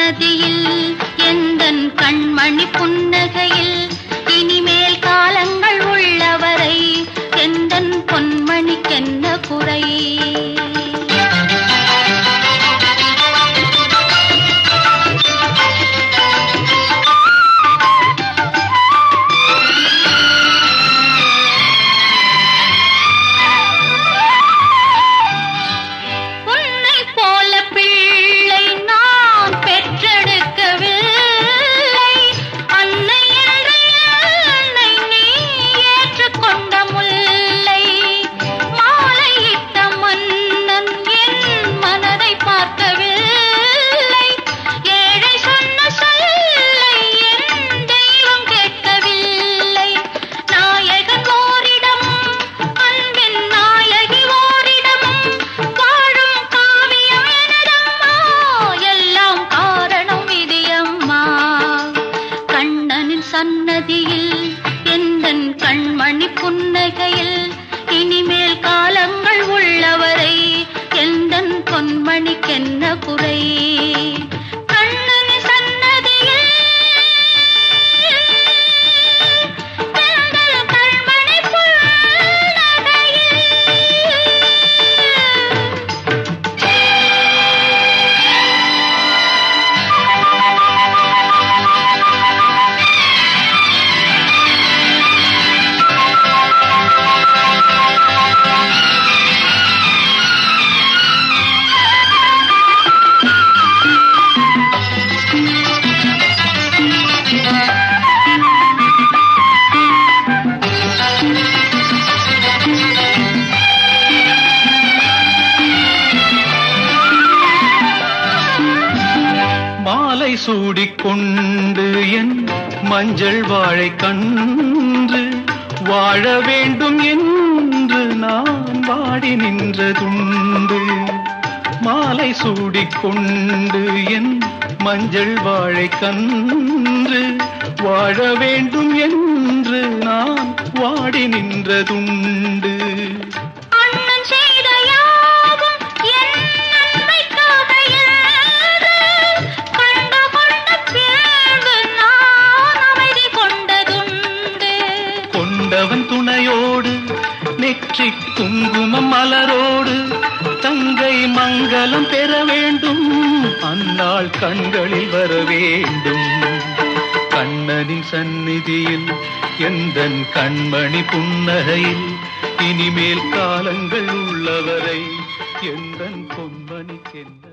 நதியில் எந்தன் கண்மணி புன்னகையில் பொன்மணிக்கென்ன மாலை சூடிக்கொண்டு என் மஞ்சள் வாழை கன்று வாழ வேண்டும் என்று நான் வாடி நின்றதுண்டு. மாலை சூடிக்கொண்டு என் மஞ்சள் வாழை கன்று வாழ வேண்டும் என்று நான் வாடி நின்றதுண்டு. நெற்றி குங்குமம் மலரோடு தங்கை மங்களம் பெற வேண்டும். அந்நாள் கண்களில் வர வேண்டும். கண்ணனின் சந்நிதியில் எந்த கண்மணி புன்னகையில் இனிமேல் காலங்கள் உள்ளவரை எந்தன் பொன்மணிக்கென்ன